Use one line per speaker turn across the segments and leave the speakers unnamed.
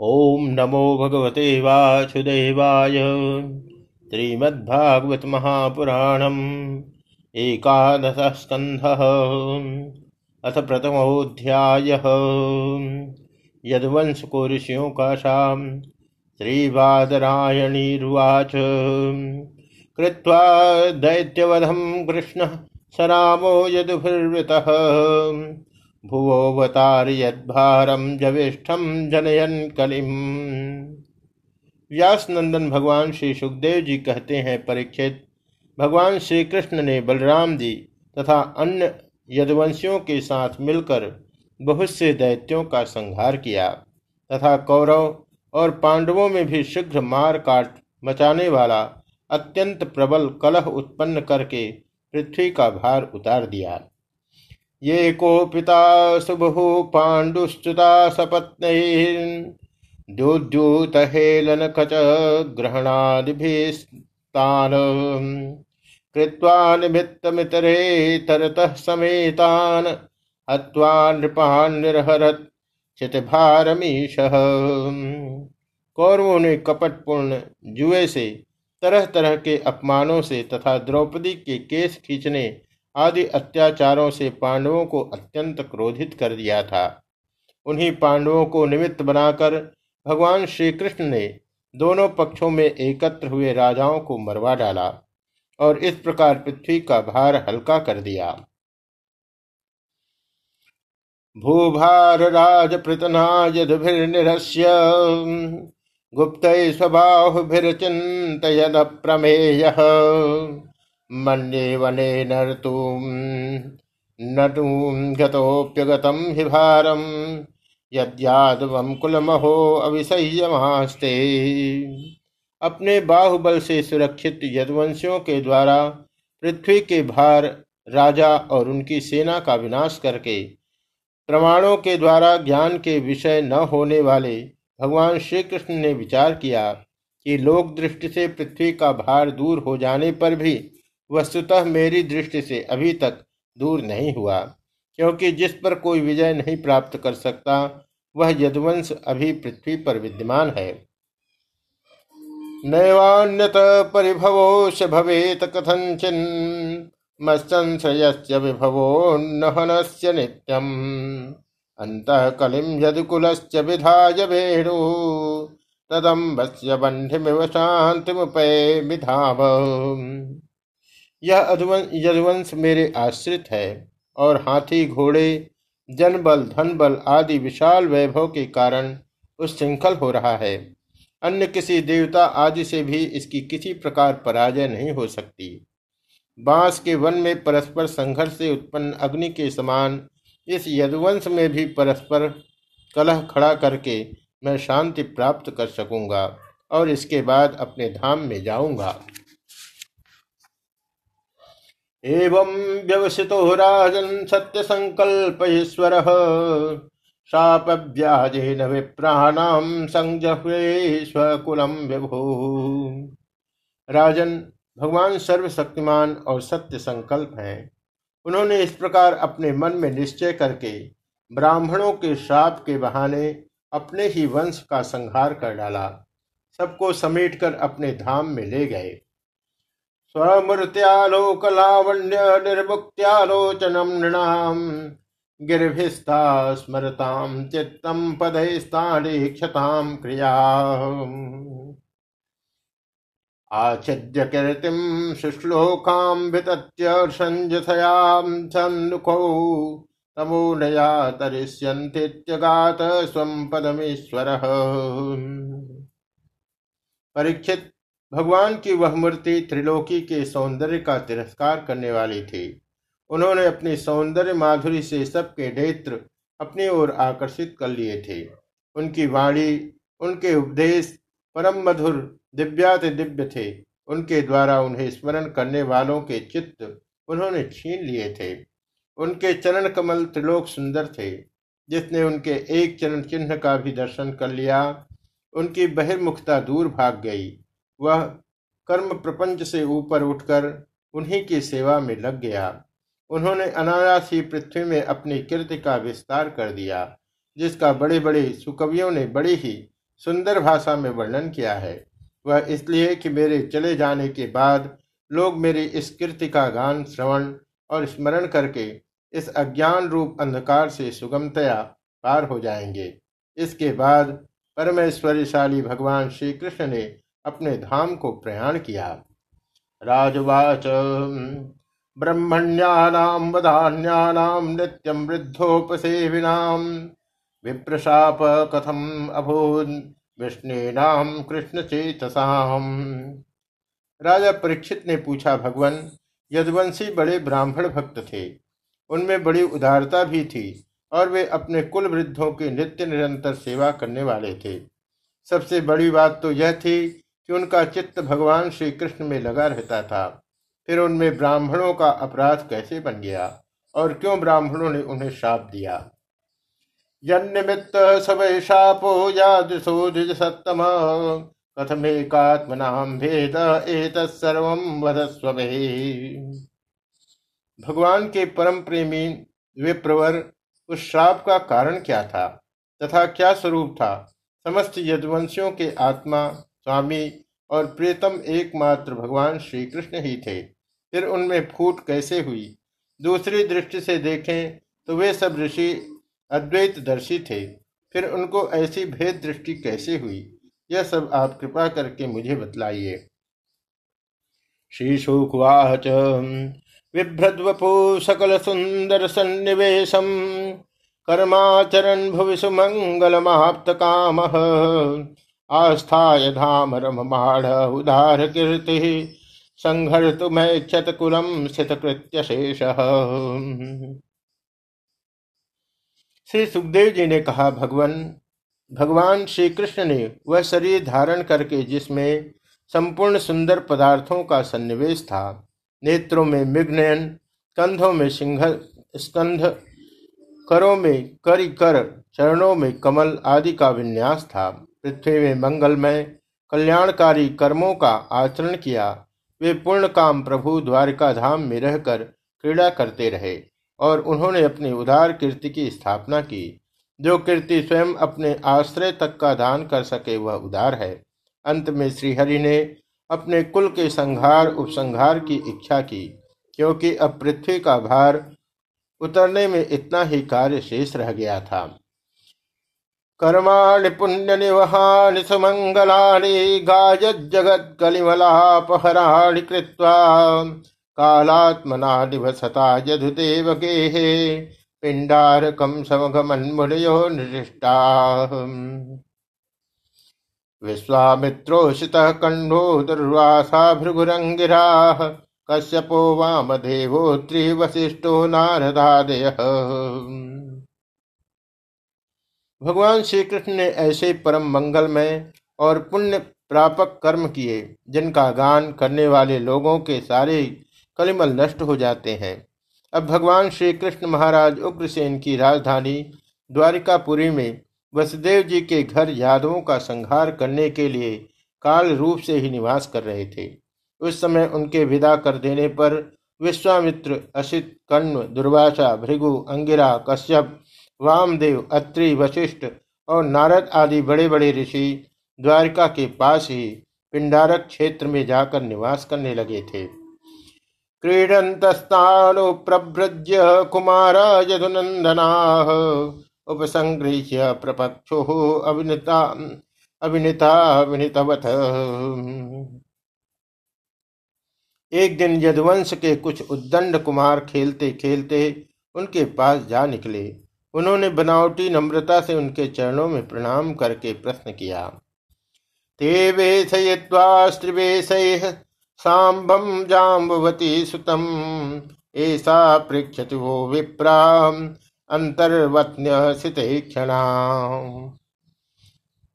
ओम नमो भगवते वासुदेवाय। श्रीमद्भागवत महापुराणम एकादश स्कंध अथ प्रथमोध्याय। यदवंश को ऋषियों का शाम श्रीवादरायणीरुवाच कृत्वा दैत्यवधम कृष्ण सरामो यदुभिर्वृतः। भुवोवतार यद्भारम जवेष्ठम जनयन कलिम। व्यास नंदन भगवान श्री सुखदेव जी कहते हैं, परीक्षित, भगवान श्री कृष्ण ने बलराम जी तथा अन्य यदवंशियों के साथ मिलकर बहुत से दैत्यों का संहार किया तथा कौरव और पांडवों में भी शीघ्र मार काट मचाने वाला अत्यंत प्रबल कलह उत्पन्न करके पृथ्वी का भार उतार दिया। ये को पिता सुबहु पाण्डुश्च्युता सपत्नैर्द्योद्यूत हेलन कच ग्रहणादिभिस्तान्। कृत्वा निमित्तमितरे तरतः समेतान्। हत्वा नृपान् चितभारमीशः। कौरवों ने कपटपूर्ण जुए से तरह तरह के अपमानों से तथा द्रौपदी के केस खींचने आदि अत्याचारों से पांडवों को अत्यंत क्रोधित कर दिया था। उन्हीं पांडवों को निमित्त बनाकर भगवान श्री कृष्ण ने दोनों पक्षों में एकत्र हुए राजाओं को मरवा डाला और इस प्रकार पृथ्वी का भार हल्का कर दिया। भूभार राज प्रतना यदभिर्निरस्य गुप्त स्वबाहुभिर्चित प्रमेय मन्ये वने नर्तुं नटूं गतोऽप्यगतं हि भारं यद्यादवं कुलमहो अविसह्यमास्ते अपने बाहुबल से सुरक्षित यदवंशियों के द्वारा पृथ्वी के भार, राजा और उनकी सेना का विनाश करके, प्रमाणों के द्वारा ज्ञान के विषय न होने वाले भगवान श्री कृष्ण ने विचार किया कि लोक दृष्टि से पृथ्वी का भार दूर हो जाने पर भी वस्तुतः मेरी दृष्टि से अभी तक दूर नहीं हुआ, क्योंकि जिस पर कोई विजय नहीं प्राप्त कर सकता, वह यदुवंश अभी पृथ्वी पर विद्यमान है। नैवान्यत परिभवोश भवेत कथंचिन मत्संशय विभवो नहनस्य नित्यम। अंत कलिम यदुकुलस्य विधाय वेणु, तदम्बस्य बंधिमिव शांतिमुपय विधाव यह यदुवंश मेरे आश्रित है, और हाथी, घोड़े, जनबल धन बल आदि विशाल वैभव के कारण उस श्रृंखल हो रहा है। अन्य किसी देवता आदि से भी इसकी किसी प्रकार पराजय नहीं हो सकती। बाँस के वन में परस्पर संघर्ष से उत्पन्न अग्नि के समान इस यदुवंश में भी परस्पर कलह खड़ा करके मैं शांति प्राप्त कर सकूँगा, और इसके बाद अपने धाम में जाऊँगा। एवं व्यवसितो राजन सत्य संकल्प ईश्वर शाप व्याजेन विप्राणाम संजह्वे स्वकुलम विभु राजन भगवान सर्वशक्तिमान और सत्य संकल्प हैं। उन्होंने इस प्रकार अपने मन में निश्चय करके ब्राह्मणों के श्राप के बहाने अपने ही वंश का संहार कर डाला। सबको समेटकर अपने धाम में ले गए। स्वमूर्त्यालोकलावण्य निर्मुक्त्यालोचनम नृणाम गिरिभिस्ता स्मरताम चित्तम पदैस्ताक्षताम क्रिया। आच्छिद्य कीर्तिम शुश्लोकाम वितत्य संजथयाम सन्मुखौ तमोनया तरिष्यन्तीत्यगात स्वम पदमेश्वर। परीक्षित भगवान की वह मूर्ति त्रिलोकी के सौंदर्य का तिरस्कार करने वाली थी। उन्होंने अपने सौंदर्य माधुरी से सबके नेत्र अपनी ओर आकर्षित कर लिए थे। उनकी वाणी, उनके उपदेश परम मधुर, दिव्याति दिव्य थे। उनके द्वारा उन्हें स्मरण करने वालों के चित्त उन्होंने छीन लिए थे। उनके चरण कमल त्रिलोक सुंदर थे। जिसने उनके एक चरण चिन्ह का भी दर्शन कर लिया, उनकी बहिर्मुखता दूर भाग गई। वह कर्म प्रपंच से ऊपर उठकर उन्हीं की सेवा में लग गया। उन्होंने अनायास ही पृथ्वी में अपनी कीर्ति का विस्तार कर दिया, जिसका बड़े बड़े सुकवियों ने बड़ी ही सुंदर भाषा में वर्णन किया है। वह इसलिए कि मेरे चले जाने के बाद लोग मेरी इस कृति का गान, श्रवण और स्मरण करके इस अज्ञान रूप अंधकार से सुगमतया पार हो जाएँगे। इसके बाद परमेश्वरशाली भगवान श्री कृष्ण ने अपने धाम को प्रयाण किया। राजवाच ब्रह्मण्यानाम वधान्यानाम नित्यम वृद्धोपसेविनाम विप्रशाप कथम अभूत विष्णुनाम कृष्ण चेतसाम राजा परीक्षित ने पूछा, भगवान, यदवंशी बड़े ब्राह्मण भक्त थे। उनमें बड़ी उदारता भी थी और वे अपने कुल वृद्धों की नित्य निरंतर सेवा करने वाले थे। सबसे बड़ी बात तो यह थी कि उनका चित्त भगवान श्री कृष्ण में लगा रहता था। फिर उनमें ब्राह्मणों का अपराध कैसे बन गया? और क्यों ब्राह्मणों ने उन्हें श्राप दिया? जन्निमित्त सवै शापो यादृशोधिज सत्तम। कथमेकात्मनाम भेद एतत्सर्व वधस्व भगवान के परम प्रेमी विप्रवर, उस श्राप का कारण क्या था? तथा क्या स्वरूप था? समस्त यदुवंशियों के आत्मा स्वामी और प्रीतम एकमात्र भगवान श्री कृष्ण ही थे। फिर उनमें फूट कैसे हुई? दूसरी दृष्टि से देखें तो वे सब ऋषि अद्वैत दर्शी थे। फिर उनको ऐसी भेद दृष्टि कैसे हुई? यह सब आप कृपा करके मुझे बतलाइए। श्री शुकवाच बिभ्रद्वपु सकल सुंदर सन्निवेशम। कर्माचरण भुवि सुमंगलमाप्त काम आस्थाय धाम उदार कीर्ति संघर्तु मैं क्षत कुलम स्थित कृत्य शेष श्री सुखदेव जी ने कहा, भगवान भगवान श्री कृष्ण ने वह शरीर धारण करके जिसमें संपूर्ण सुंदर पदार्थों का सन्निवेश था, नेत्रों में मिग्नयन कंधों में सिंह, स्कंध, करों में करी कर चरणों में कमल आदि का विन्यास था। पृथ्वी में मंगलमय, कल्याणकारी कर्मों का आचरण किया। वे पूर्ण काम प्रभु द्वारिका धाम में रहकर क्रीड़ा करते रहे और उन्होंने अपनी उदार कीर्ति की स्थापना की। जो कीर्ति स्वयं अपने आश्रय तक का दान कर सके, वह उदार है। अंत में श्रीहरि ने अपने कुल के संहार उपसंहार की इच्छा की, क्योंकि अब पृथ्वी का भार उतरने में इतना ही कार्य शेष रह गया था। कर्माणि पुण्य निवहानि सुमंगलानि गायज्जगत् कलिमलापहराणि कृत्वा कालात्मना निवसता यधुदेव गेहे पिंडारकम समगमन्मुनयो निष्ठा विश्वामित्रोषितः कण्ठो दुर्वासा भृगुरङ्गिराः, कश्यपो वामदेवोत्री वशिष्ठो नारदादय। भगवान श्री कृष्ण ने ऐसे परम मंगलमय और पुण्य प्रापक कर्म किए, जिनका गान करने वाले लोगों के सारे कलिमल नष्ट हो जाते हैं। अब भगवान श्री कृष्ण महाराज उग्रसेन की राजधानी द्वारिकापुरी में वसुदेव जी के घर यादवों का संहार करने के लिए काल रूप से ही निवास कर रहे थे। उस समय उनके विदा कर देने पर विश्वामित्र असित कण्व दुर्वासा, भृगु, अंगिरा, कश्यप वामदेव अत्रि, वशिष्ठ और नारद आदि बड़े बड़े ऋषि द्वारका के पास ही पिंडारक क्षेत्र में जाकर निवास करने लगे थे। क्रीडन्तस्तानुप्रभृज्य कुमारा यदुनन्दनाः उपसङ्गृह्य प्रपक्षो अभिनेता अभिनेता अभिनीतवत एक दिन यदुवंश के कुछ उद्दंड कुमार खेलते खेलते उनके पास जा निकले। उन्होंने बनावटी नम्रता से उनके चरणों में प्रणाम करके प्रश्न किया। ते वेशय्वा स्त्रिवेश सांबम जाम्बवती सुतम ऐसा पृक्षति वो विप्रा अंतर्वत्न्य सिते क्षणा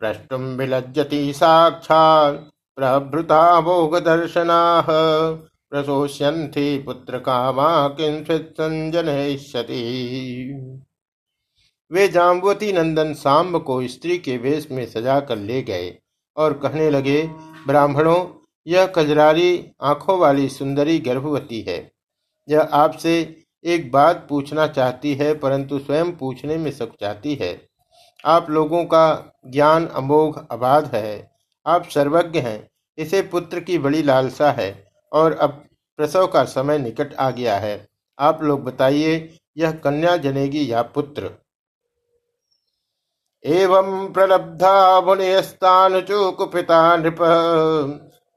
प्रष्टुम विलज्जति साक्षात्, प्रभृता भोग दर्शना प्रशोष्यन्ति पुत्र कामा किंचित संजनयिष्यति वे जाम्बवती नंदन सांब को स्त्री के वेश में सजा कर ले गए और कहने लगे, ब्राह्मणों, यह कजरारी आँखों वाली सुंदरी गर्भवती है। यह आपसे एक बात पूछना चाहती है, परंतु स्वयं पूछने में चाहती है। आप लोगों का ज्ञान अमोघ अबाध है। आप सर्वज्ञ हैं। इसे पुत्र की बड़ी लालसा है और अब प्रसव का समय निकट आ गया है। आप लोग बताइए, यह कन्या जनेगी या पुत्र? एवं प्रलब्धा पिता नृप।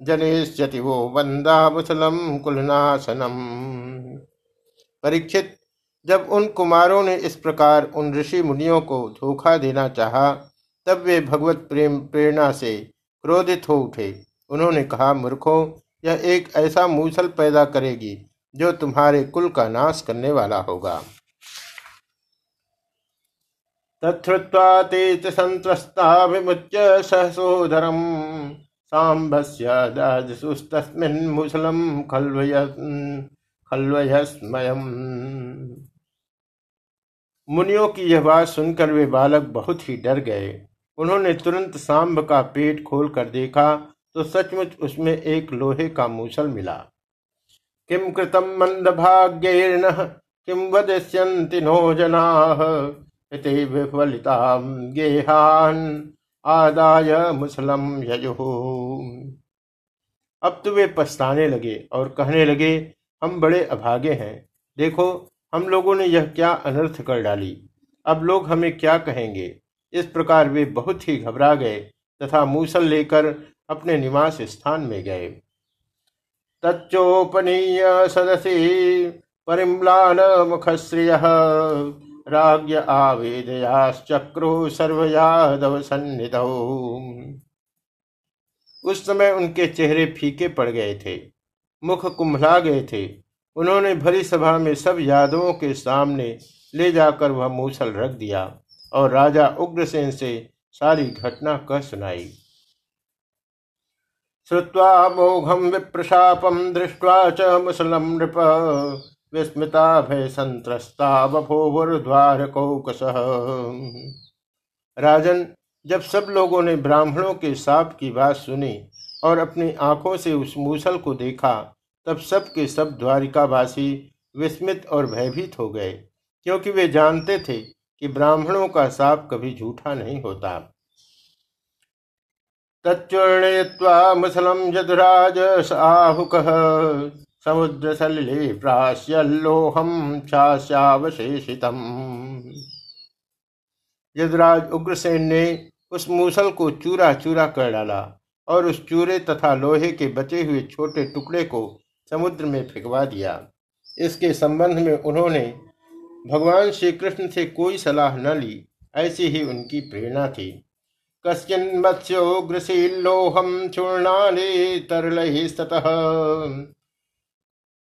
जनेश्यति वो वंदा मुसलम कुलनाशनम। परीक्षित, जब उन कुमारों ने इस प्रकार उन ऋषि मुनियों को धोखा देना चाहा, तब वे भगवत प्रेम, प्रेरणा से क्रोधित हो उठे। उन्होंने कहा, मूर्खों, यह एक ऐसा मूसल पैदा करेगी, जो तुम्हारे कुल का नाश करने वाला होगा। तत्वा ते संतस्ता विमुच्य सहसोधरम सांबस्यस्तस्मिन् मुसलम खल्वय खल्वयस्मयम। मुनियों की यह बात सुनकर वे बालक बहुत ही डर गए। उन्होंने तुरंत सांब का पेट खोलकर देखा तो सचमुच उसमें एक लोहे का मूसल मिला। किम कृतम मंद भाग्येन किम वदस्यन्ति नो जना विफलिता गेहान आदाय मुसलम यजो। अब तो वे पछताने लगे और कहने लगे, हम बड़े अभागे हैं। देखो, हम लोगों ने यह क्या अनर्थ कर डाली। अब लोग हमें क्या कहेंगे? इस प्रकार वे बहुत ही घबरा गए तथा मूसल लेकर अपने निवास स्थान में गए। तच्चोपनीय सदसी परिम्लान मुखश्रिय राज्ञ आवेदयाश्चक्रो सर्वयादव सन्निध। उस समय उनके चेहरे फीके पड़ गए थे, मुख कुंभला गए थे। उन्होंने भरी सभा में सब यादवों के सामने ले जाकर वह मूसल रख दिया और राजा उग्रसेन से सारी घटना कह सुनाई। श्रुवा मोघम विप्रशापम दृष्ट्वा च मुसलम नृप। विस्मिता भय संत्रस्ता बभोवुर्द्वार कौकस राजन, जब सब लोगों ने ब्राह्मणों के साप की बात सुनी और अपनी आँखों से उस मूसल को देखा, तब सब के सब द्वारिकावासी विस्मित और भयभीत हो गए, क्योंकि वे जानते थे कि ब्राह्मणों का साप कभी झूठा नहीं होता। तच्चूर्णय्वा मुसलम यदुराज आहुक। समुद्र सलिले प्राश्यलोहम छाश्यावशेषितम यदुराज उग्रसेन ने उस मूसल को चूरा चूरा कर डाला और उस चूरे तथा लोहे के बचे हुए छोटे टुकड़े को समुद्र में फेंकवा दिया। इसके संबंध में उन्होंने भगवान श्री कृष्ण से कोई सलाह न ली, ऐसी ही उनकी प्रेरणा थी। कश्चिन मत्स्योग्रशीलोहम चूर्णाले तरल स्तः।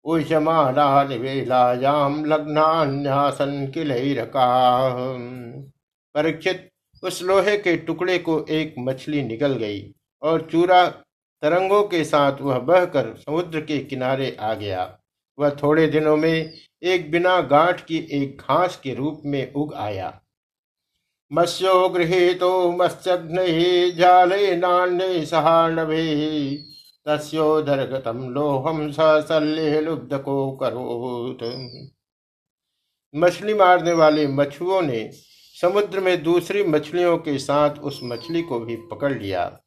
उष्यमाना निवेलायाम लग्नान्यासन किलैरका परीक्षित, उस लोहे के टुकड़े को एक मछली निकल गई और चूरा तरंगों के साथ वह बहकर समुद्र के किनारे आ गया। वह थोड़े दिनों में एक बिना गांठ की एक घास के रूप में उग आया। मत्स्यो गृहीतो मत्स्यघ्न जाले नान्य सहानभे तस्ोदरगतम लोहम सल्ले लुब्ध को करोत मछली मारने वाले मछुओं ने समुद्र में दूसरी मछलियों के साथ उस मछली को भी पकड़ लिया।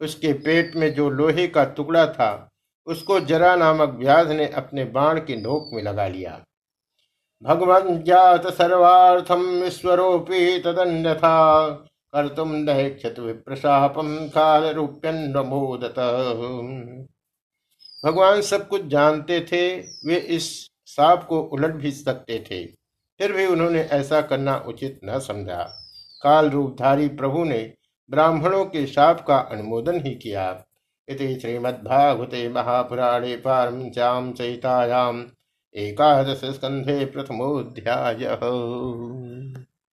उसके पेट में जो लोहे का टुकड़ा था, उसको जरा नामक व्याध ने अपने बाण की नोक में लगा लिया। भगवन् जात सर्वार्थम ईश्वरोपी तदन्यथा। कर्तुम नैक्षत विप्रशापम काल रूप्यन्वमोदत भगवान सब कुछ जानते थे, वे इस साप को उलट भी सकते थे। फिर भी उन्होंने ऐसा करना उचित न समझा। काल रूपधारी प्रभु ने ब्राह्मणों के शाप का अनुमोदन ही किया। इति श्रीमद्भागवते महापुराणे पारमश्याम सहितायाम एकादश स्कंधे प्रथमोध्याय